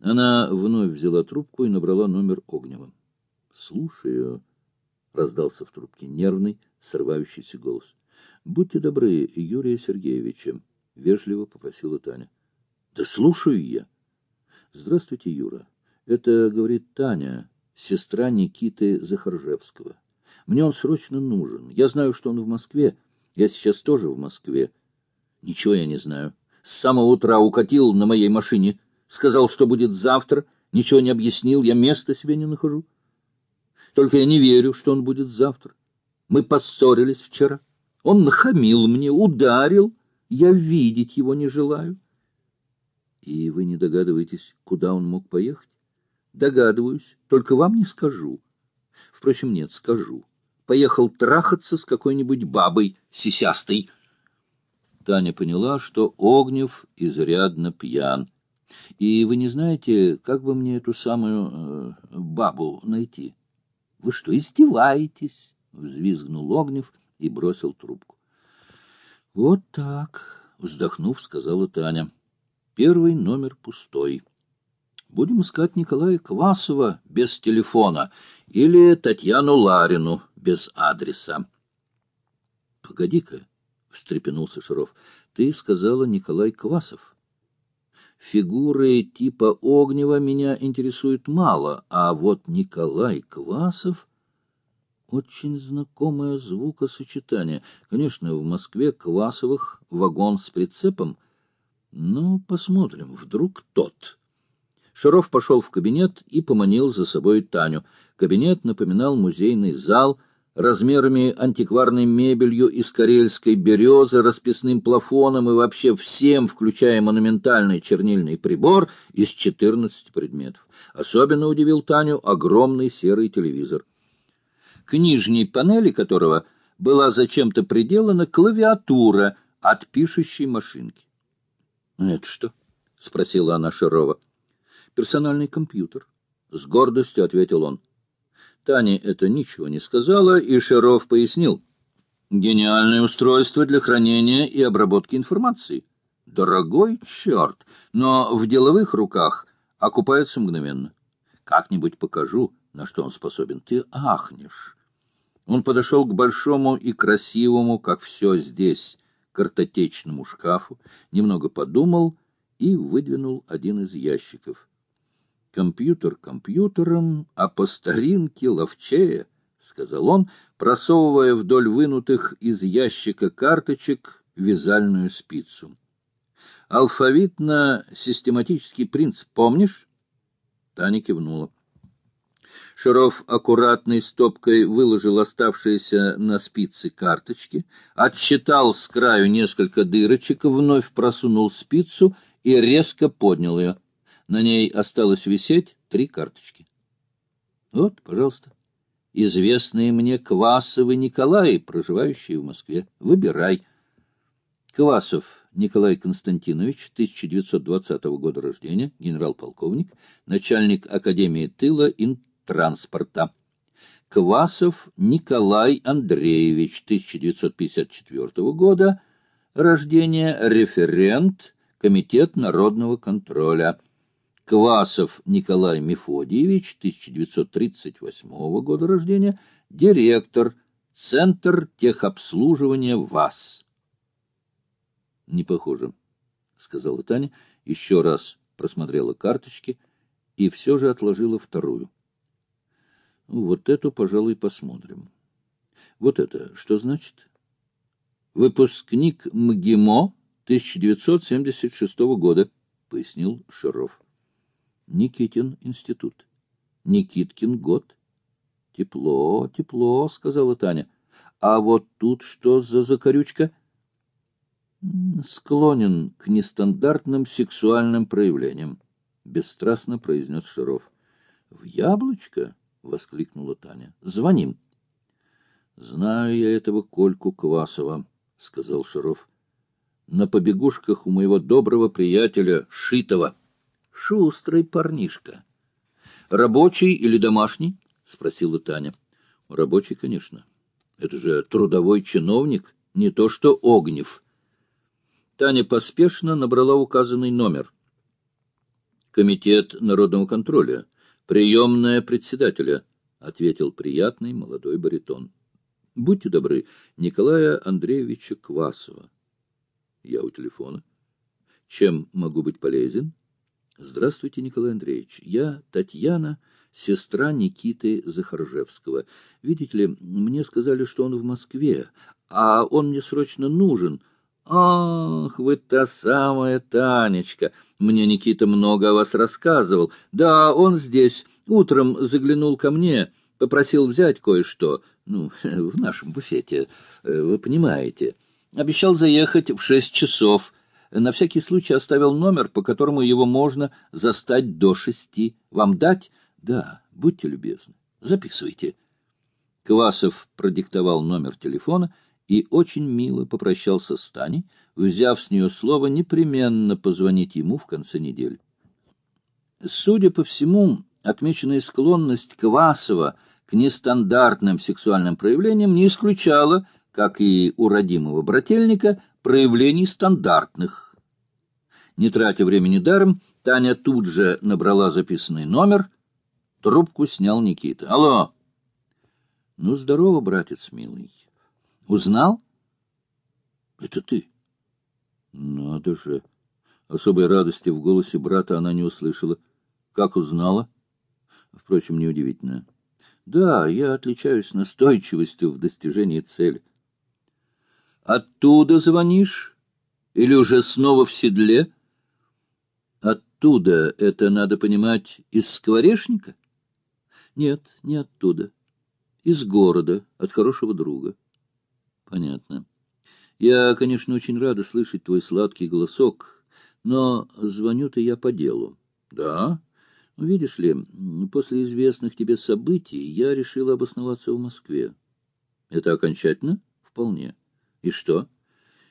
Она вновь взяла трубку и набрала номер Огнева. — Слушаю, — раздался в трубке нервный, срывающийся голос. — Будьте добры, Юрия Сергеевича, — вежливо попросила Таня. — Да слушаю я. — Здравствуйте, Юра. Это, говорит Таня, сестра Никиты Захаржевского. Мне он срочно нужен. Я знаю, что он в Москве. Я сейчас тоже в Москве. Ничего я не знаю. С самого утра укатил на моей машине. Сказал, что будет завтра. Ничего не объяснил. Я места себе не нахожу. Только я не верю, что он будет завтра. Мы поссорились вчера. Он нахамил мне, ударил. Я видеть его не желаю. И вы не догадываетесь, куда он мог поехать? Догадываюсь, только вам не скажу. Впрочем, нет, скажу. Поехал трахаться с какой-нибудь бабой сисястой. Таня поняла, что Огнев изрядно пьян. И вы не знаете, как бы мне эту самую э, бабу найти? — Вы что, издеваетесь? — взвизгнул Огнев и бросил трубку. — Вот так, — вздохнув, сказала Таня. — Первый номер пустой. Будем искать Николая Квасова без телефона или Татьяну Ларину без адреса. — Погоди-ка, — встрепенулся Шаров, — ты сказала Николай Квасов. Фигуры типа Огнева меня интересуют мало, а вот Николай Квасов... Очень знакомое звукосочетание. Конечно, в Москве Квасовых вагон с прицепом. Но посмотрим, вдруг тот... Шаров пошел в кабинет и поманил за собой Таню. Кабинет напоминал музейный зал размерами антикварной мебелью из карельской березы, расписным плафоном и вообще всем, включая монументальный чернильный прибор из 14 предметов. Особенно удивил Таню огромный серый телевизор, к нижней панели которого была зачем-то приделана клавиатура от пишущей машинки. — Это что? — спросила она Шарова персональный компьютер. С гордостью ответил он. Тане это ничего не сказала, и Шаров пояснил. Гениальное устройство для хранения и обработки информации. Дорогой черт, но в деловых руках окупается мгновенно. Как-нибудь покажу, на что он способен. Ты ахнешь. Он подошел к большому и красивому, как все здесь, картотечному шкафу, немного подумал и выдвинул один из ящиков. Компьютер компьютером, а по старинке ловчее, — сказал он, просовывая вдоль вынутых из ящика карточек вязальную спицу. — Алфавитно-систематический принцип помнишь? Таня кивнула. Шаров аккуратной стопкой выложил оставшиеся на спице карточки, отсчитал с краю несколько дырочек, вновь просунул спицу и резко поднял ее. На ней осталось висеть три карточки. Вот, пожалуйста. Известные мне Квасовы Николай, проживающие в Москве. Выбирай. Квасов Николай Константинович, 1920 года рождения, генерал-полковник, начальник Академии тыла и транспорта. Квасов Николай Андреевич, 1954 года рождения, референт, Комитет народного контроля. Квасов Николай Мефодиевич, 1938 года рождения, директор, Центр техобслуживания ВАЗ. — Не похоже, — сказала Таня, еще раз просмотрела карточки и все же отложила вторую. — Вот эту, пожалуй, посмотрим. Вот это что значит? Выпускник МГИМО 1976 года, — пояснил Шаров. Никитин институт. Никиткин год. Тепло, тепло, сказала Таня. А вот тут что за закорючка? Склонен к нестандартным сексуальным проявлениям, бесстрастно произнес Шаров. В яблочко? воскликнула Таня. Звоним. Знаю я этого Кольку Квасова, сказал Шаров. На побегушках у моего доброго приятеля Шитова. Шустрый парнишка. — Рабочий или домашний? — спросила Таня. — Рабочий, конечно. Это же трудовой чиновник, не то что Огнев. Таня поспешно набрала указанный номер. Комитет народного контроля. Приемная председателя, — ответил приятный молодой баритон. — Будьте добры, Николая Андреевича Квасова. Я у телефона. Чем могу быть полезен? Здравствуйте, Николай Андреевич. Я Татьяна, сестра Никиты Захаржевского. Видите ли, мне сказали, что он в Москве, а он мне срочно нужен — «Ах, вы та самая Танечка! Мне Никита много о вас рассказывал. Да, он здесь. Утром заглянул ко мне, попросил взять кое-что. Ну, в нашем буфете, э, вы понимаете. Обещал заехать в шесть часов. На всякий случай оставил номер, по которому его можно застать до шести. Вам дать? Да, будьте любезны. Записывайте». Квасов продиктовал номер телефона — и очень мило попрощался с Таней, взяв с нее слово непременно позвонить ему в конце недели. Судя по всему, отмеченная склонность Квасова к нестандартным сексуальным проявлениям не исключала, как и у родимого брательника, проявлений стандартных. Не тратя времени даром, Таня тут же набрала записанный номер. Трубку снял Никита. «Алло!» «Ну, здорово, братец милый. Узнал? Это ты. Надо же. Особой радости в голосе брата она не услышала. Как узнала? Впрочем, неудивительно. Да, я отличаюсь настойчивостью в достижении цели. Оттуда звонишь? Или уже снова в седле? Оттуда, это надо понимать, из скворечника? Нет, не оттуда. Из города, от хорошего друга. Понятно. Я, конечно, очень рада слышать твой сладкий голосок, но звоню-то я по делу. Да? Видишь ли, после известных тебе событий я решила обосноваться в Москве. Это окончательно? Вполне. И что?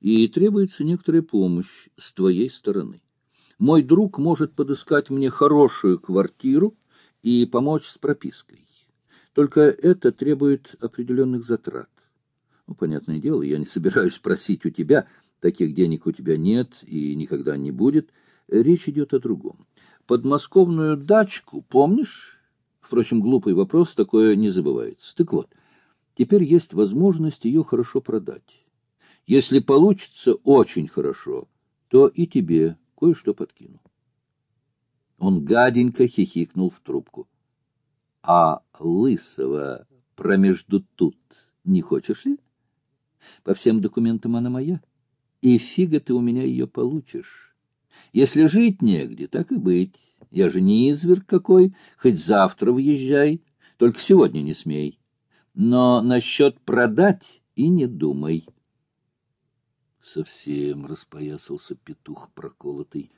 И требуется некоторая помощь с твоей стороны. Мой друг может подыскать мне хорошую квартиру и помочь с пропиской. Только это требует определенных затрат. Ну, понятное дело, я не собираюсь просить у тебя, таких денег у тебя нет и никогда не будет. Речь идет о другом. Подмосковную дачку, помнишь? Впрочем, глупый вопрос, такое не забывается. Так вот, теперь есть возможность ее хорошо продать. Если получится очень хорошо, то и тебе кое-что подкину. Он гаденько хихикнул в трубку. — А лысого промежду тут не хочешь ли? По всем документам она моя, и фига ты у меня ее получишь. Если жить негде, так и быть. Я же не изверг какой, хоть завтра въезжай, только сегодня не смей. Но насчет продать и не думай. Совсем распоясался петух проколотый.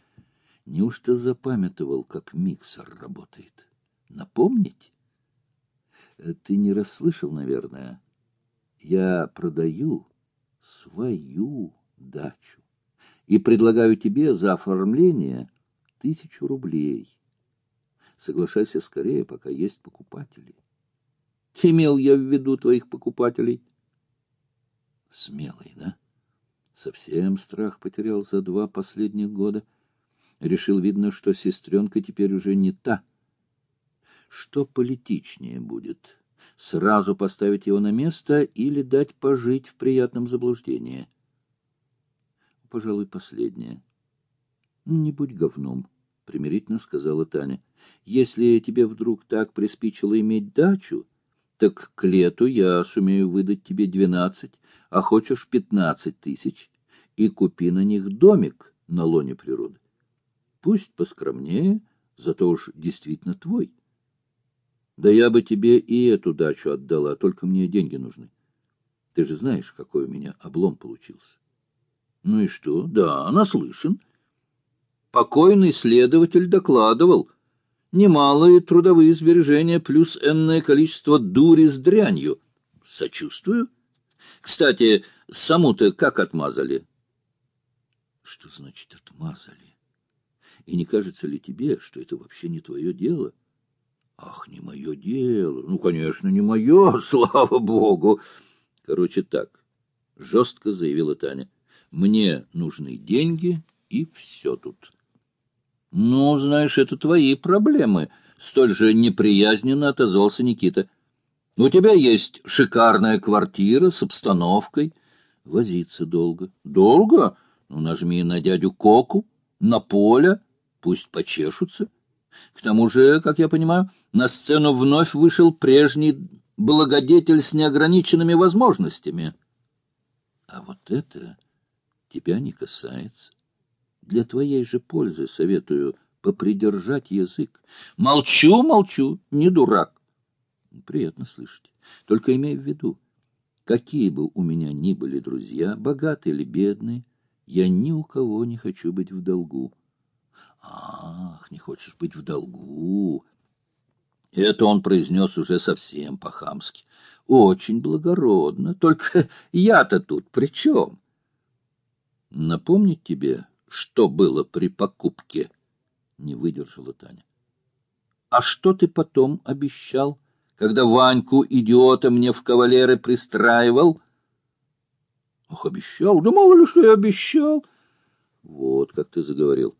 Неужто запамятовал, как миксер работает? Напомнить? Ты не расслышал, наверное. Я продаю свою дачу и предлагаю тебе за оформление тысячу рублей. Соглашайся скорее, пока есть покупатели. Имел я в виду твоих покупателей. Смелый, да? Совсем страх потерял за два последних года. Решил, видно, что сестренка теперь уже не та. Что политичнее будет? сразу поставить его на место или дать пожить в приятном заблуждении? Пожалуй, последнее. Не будь говном, примирительно сказала Таня. Если тебе вдруг так приспичило иметь дачу, так к лету я сумею выдать тебе двенадцать, а хочешь пятнадцать тысяч, и купи на них домик на лоне природы. Пусть поскромнее, зато уж действительно твой. Да я бы тебе и эту дачу отдала, только мне деньги нужны. Ты же знаешь, какой у меня облом получился. Ну и что? Да, наслышан. Покойный следователь докладывал. Немалые трудовые сбережения плюс энное количество дури с дрянью. Сочувствую. Кстати, саму-то как отмазали? Что значит отмазали? И не кажется ли тебе, что это вообще не твое дело? — Ах, не мое дело. Ну, конечно, не мое, слава богу. Короче, так, жестко заявила Таня. Мне нужны деньги, и все тут. Ну, знаешь, это твои проблемы, столь же неприязненно отозвался Никита. У тебя есть шикарная квартира с обстановкой. Возиться долго. Долго? Ну, нажми на дядю Коку, на поле, пусть почешутся. К тому же, как я понимаю, на сцену вновь вышел прежний благодетель с неограниченными возможностями. А вот это тебя не касается. Для твоей же пользы советую попридержать язык. Молчу, молчу, не дурак. Приятно слышать. Только имей в виду, какие бы у меня ни были друзья, богатые или бедные, я ни у кого не хочу быть в долгу. Ах, не хочешь быть в долгу? Это он произнес уже совсем по-хамски. Очень благородно. Только я-то тут при чем? Напомнить тебе, что было при покупке? Не выдержала Таня. А что ты потом обещал, когда Ваньку, идиота, мне в кавалеры пристраивал? Ох, обещал? Да мало ли, что я обещал. Вот как ты заговорил.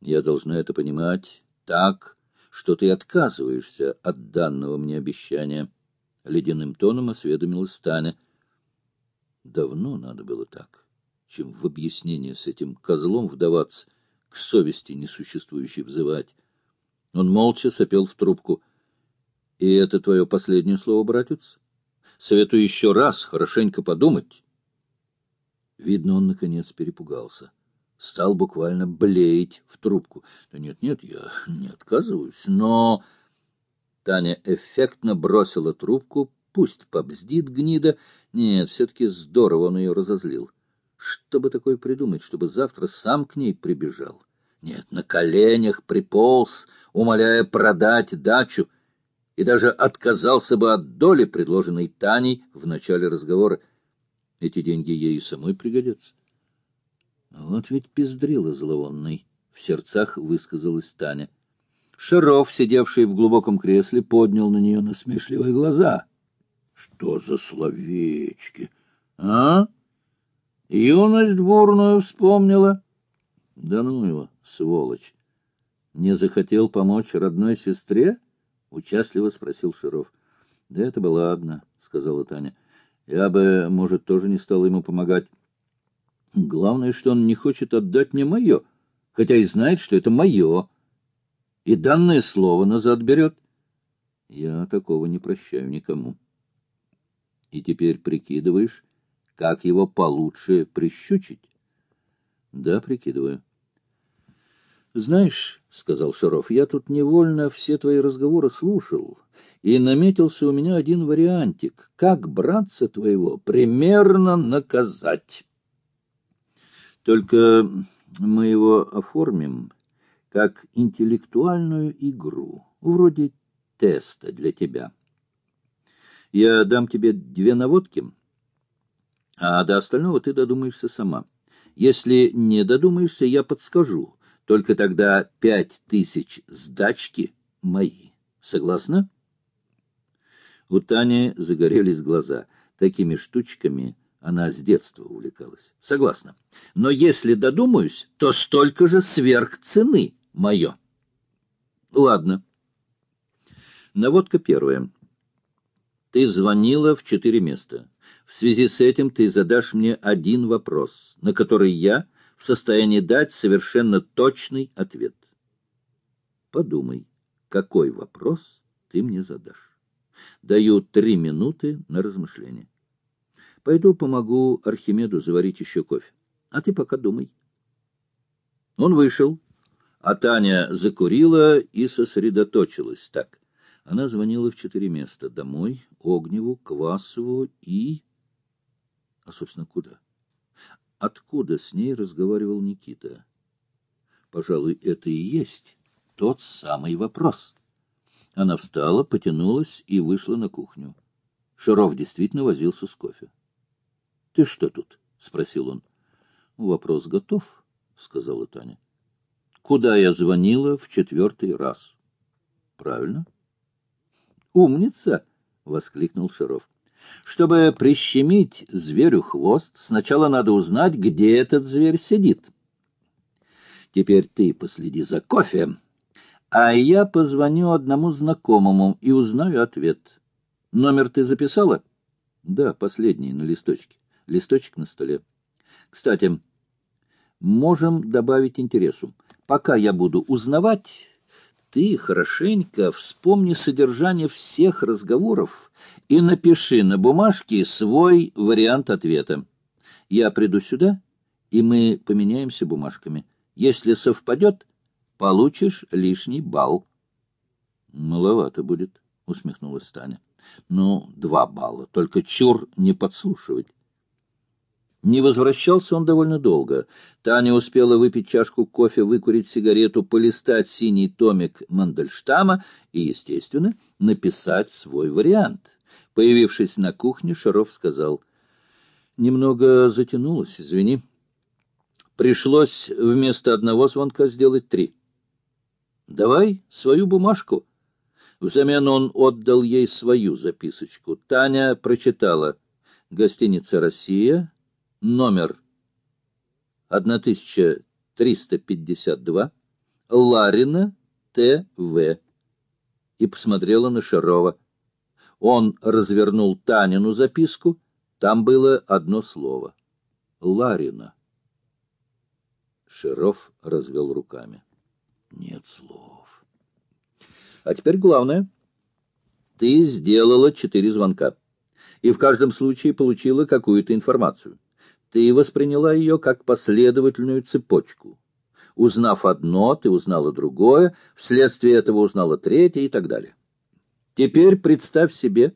Я должна это понимать так, что ты отказываешься от данного мне обещания. Ледяным тоном осведомилась Таня. Давно надо было так, чем в объяснение с этим козлом вдаваться, к совести несуществующей взывать. Он молча сопел в трубку. — И это твое последнее слово, братец? Советую еще раз хорошенько подумать. Видно, он, наконец, перепугался. Стал буквально блеять в трубку. Да нет, нет, я не отказываюсь, но... Таня эффектно бросила трубку. Пусть побздит гнида. Нет, все-таки здорово он ее разозлил. Что бы такое придумать, чтобы завтра сам к ней прибежал? Нет, на коленях приполз, умоляя продать дачу, и даже отказался бы от доли, предложенной Таней в начале разговора. Эти деньги ей и самой пригодятся. Вот ведь пиздрила зловонный, — в сердцах высказалась Таня. Шаров, сидевший в глубоком кресле, поднял на нее насмешливые глаза. — Что за словечки? А? Юность бурную вспомнила? — Да ну его, сволочь! Не захотел помочь родной сестре? — участливо спросил Шаров. — Да это бы ладно, — сказала Таня. Я бы, может, тоже не стал ему помогать. Главное, что он не хочет отдать мне мое, хотя и знает, что это мое. И данное слово назад берет. Я такого не прощаю никому. И теперь прикидываешь, как его получше прищучить? Да, прикидываю. Знаешь, — сказал Шаров, — я тут невольно все твои разговоры слушал и наметился у меня один вариантик, как братца твоего примерно наказать. Только мы его оформим как интеллектуальную игру, вроде теста для тебя. Я дам тебе две наводки, а до остального ты додумаешься сама. Если не додумаешься, я подскажу, только тогда пять тысяч сдачки мои. Согласна? У Тани загорелись глаза. Такими штучками она с детства увлекалась. Согласна. Но если додумаюсь, то столько же сверх цены мое. Ладно. Наводка первая. Ты звонила в четыре места. В связи с этим ты задашь мне один вопрос, на который я в состоянии дать совершенно точный ответ. Подумай, какой вопрос ты мне задашь. Даю три минуты на размышление. Пойду помогу Архимеду заварить еще кофе. А ты пока думай. Он вышел, а Таня закурила и сосредоточилась так. Она звонила в четыре места. Домой, Огневу, Квасову и... А, собственно, куда? Откуда с ней разговаривал Никита? Пожалуй, это и есть тот самый вопрос. Она встала, потянулась и вышла на кухню. Шаров действительно возился с кофе. — Ты что тут? — спросил он. — Вопрос готов, — сказала Таня. — Куда я звонила в четвертый раз? — Правильно. — Умница! — воскликнул Шаров. — Чтобы прищемить зверю хвост, сначала надо узнать, где этот зверь сидит. Теперь ты последи за кофе, а я позвоню одному знакомому и узнаю ответ. Номер ты записала? Да, последний, на листочке. Листочек на столе. Кстати, можем добавить интересу. Пока я буду узнавать, ты хорошенько вспомни содержание всех разговоров и напиши на бумажке свой вариант ответа. Я приду сюда, и мы поменяемся бумажками. Если совпадет, получишь лишний балл. — Маловато будет, — усмехнулась Таня. — Ну, два балла, только чур не подслушивать. Не возвращался он довольно долго. Таня успела выпить чашку кофе, выкурить сигарету, полистать синий томик Мандельштама и, естественно, написать свой вариант. Появившись на кухне, Шаров сказал, «Немного затянулось, извини. Пришлось вместо одного звонка сделать три. Давай свою бумажку». Взамен он отдал ей свою записочку. Таня прочитала «Гостиница «Россия», номер 1352, Ларина Т.В. и посмотрела на Шарова. Он развернул Танину записку. Там было одно слово. Ларина. Шаров развел руками. Нет слов. А теперь главное. Ты сделала четыре звонка. И в каждом случае получила какую-то информацию. Ты восприняла ее как последовательную цепочку. Узнав одно, ты узнала другое, вследствие этого узнала третье и так далее. Теперь представь себе,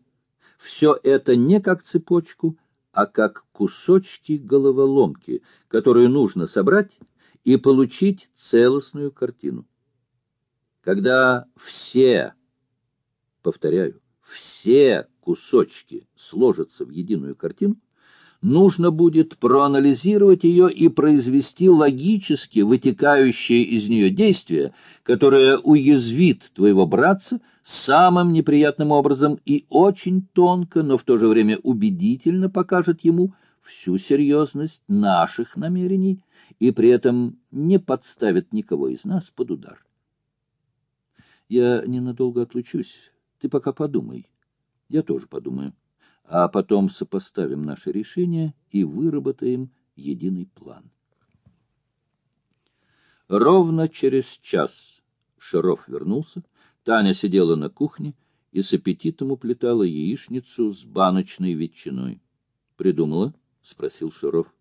все это не как цепочку, а как кусочки головоломки, которую нужно собрать и получить целостную картину. Когда все, повторяю, все кусочки сложатся в единую картину, нужно будет проанализировать ее и произвести логически вытекающее из нее действие, которое уязвит твоего братца самым неприятным образом и очень тонко, но в то же время убедительно покажет ему всю серьезность наших намерений и при этом не подставит никого из нас под удар. Я ненадолго отлучусь. Ты пока подумай. Я тоже подумаю а потом сопоставим наши решения и выработаем единый план. Ровно через час Шаров вернулся, Таня сидела на кухне и с аппетитом уплетала яичницу с баночной ветчиной. — Придумала? — спросил Шаров.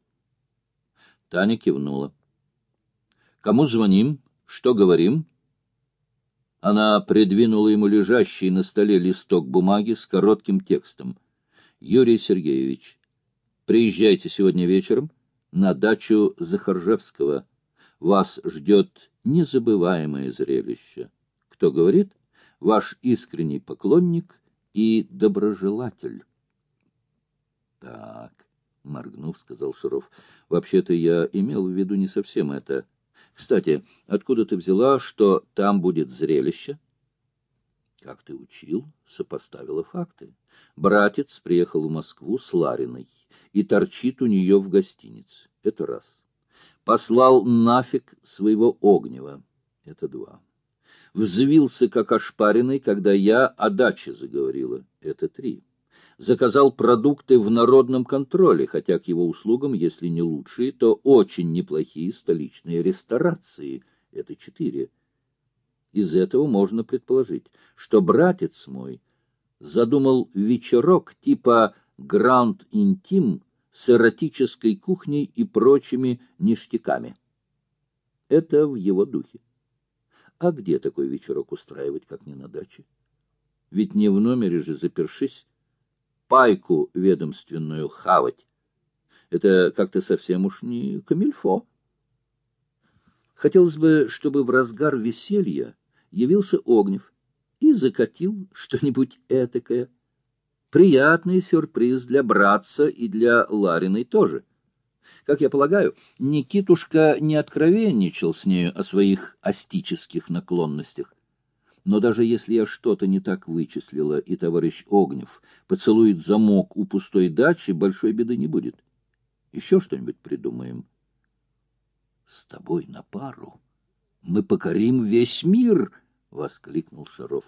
Таня кивнула. — Кому звоним? Что говорим? Она придвинула ему лежащий на столе листок бумаги с коротким текстом — Юрий Сергеевич, приезжайте сегодня вечером на дачу Захаржевского. Вас ждет незабываемое зрелище. Кто говорит? Ваш искренний поклонник и доброжелатель. Так, моргнув, сказал Шаров. Вообще-то я имел в виду не совсем это. Кстати, откуда ты взяла, что там будет зрелище? Как ты учил, сопоставила факты. Братец приехал в Москву с Лариной и торчит у нее в гостинице. Это раз. Послал нафиг своего огнева. Это два. Взвился, как ошпаренный, когда я о даче заговорила. Это три. Заказал продукты в народном контроле, хотя к его услугам, если не лучшие, то очень неплохие столичные ресторации. Это четыре. Из этого можно предположить, что братец мой задумал вечерок типа «Гранд Интим» с эротической кухней и прочими ништяками. Это в его духе. А где такой вечерок устраивать, как не на даче? Ведь не в номере же запершись, пайку ведомственную хавать. Это как-то совсем уж не камильфо. Хотелось бы, чтобы в разгар веселья явился Огнев и закатил что-нибудь этакое. Приятный сюрприз для братца и для Лариной тоже. Как я полагаю, Никитушка не откровенничал с нею о своих астических наклонностях. Но даже если я что-то не так вычислила, и товарищ Огнев поцелует замок у пустой дачи, большой беды не будет. Еще что-нибудь придумаем. — С тобой на пару, Мы покорим весь мир! — воскликнул Шаров.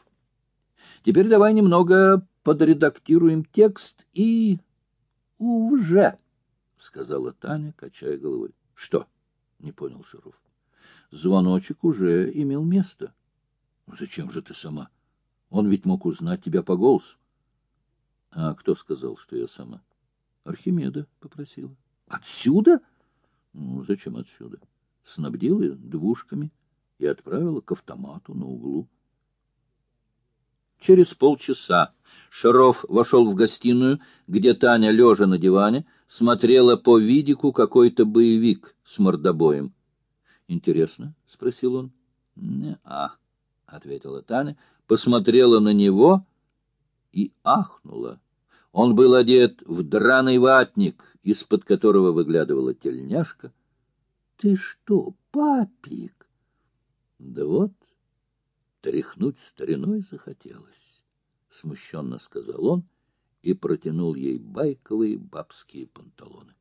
— Теперь давай немного подредактируем текст и... — Уже! — сказала Таня, качая головой. — Что? — не понял Шаров. — Звоночек уже имел место. — Зачем же ты сама? Он ведь мог узнать тебя по голосу. — А кто сказал, что я сама? — Архимеда попросила. — Отсюда? — Ну, зачем отсюда? Снабдила двушками и отправила к автомату на углу. Через полчаса Шаров вошел в гостиную, где Таня, лежа на диване, смотрела по видику какой-то боевик с мордобоем. «Интересно?» — спросил он. «Не-а», — ответила Таня, посмотрела на него и ахнула. Он был одет в драный ватник, из-под которого выглядывала тельняшка. — Ты что, папик? — Да вот, тряхнуть стариной захотелось, — смущенно сказал он и протянул ей байковые бабские панталоны.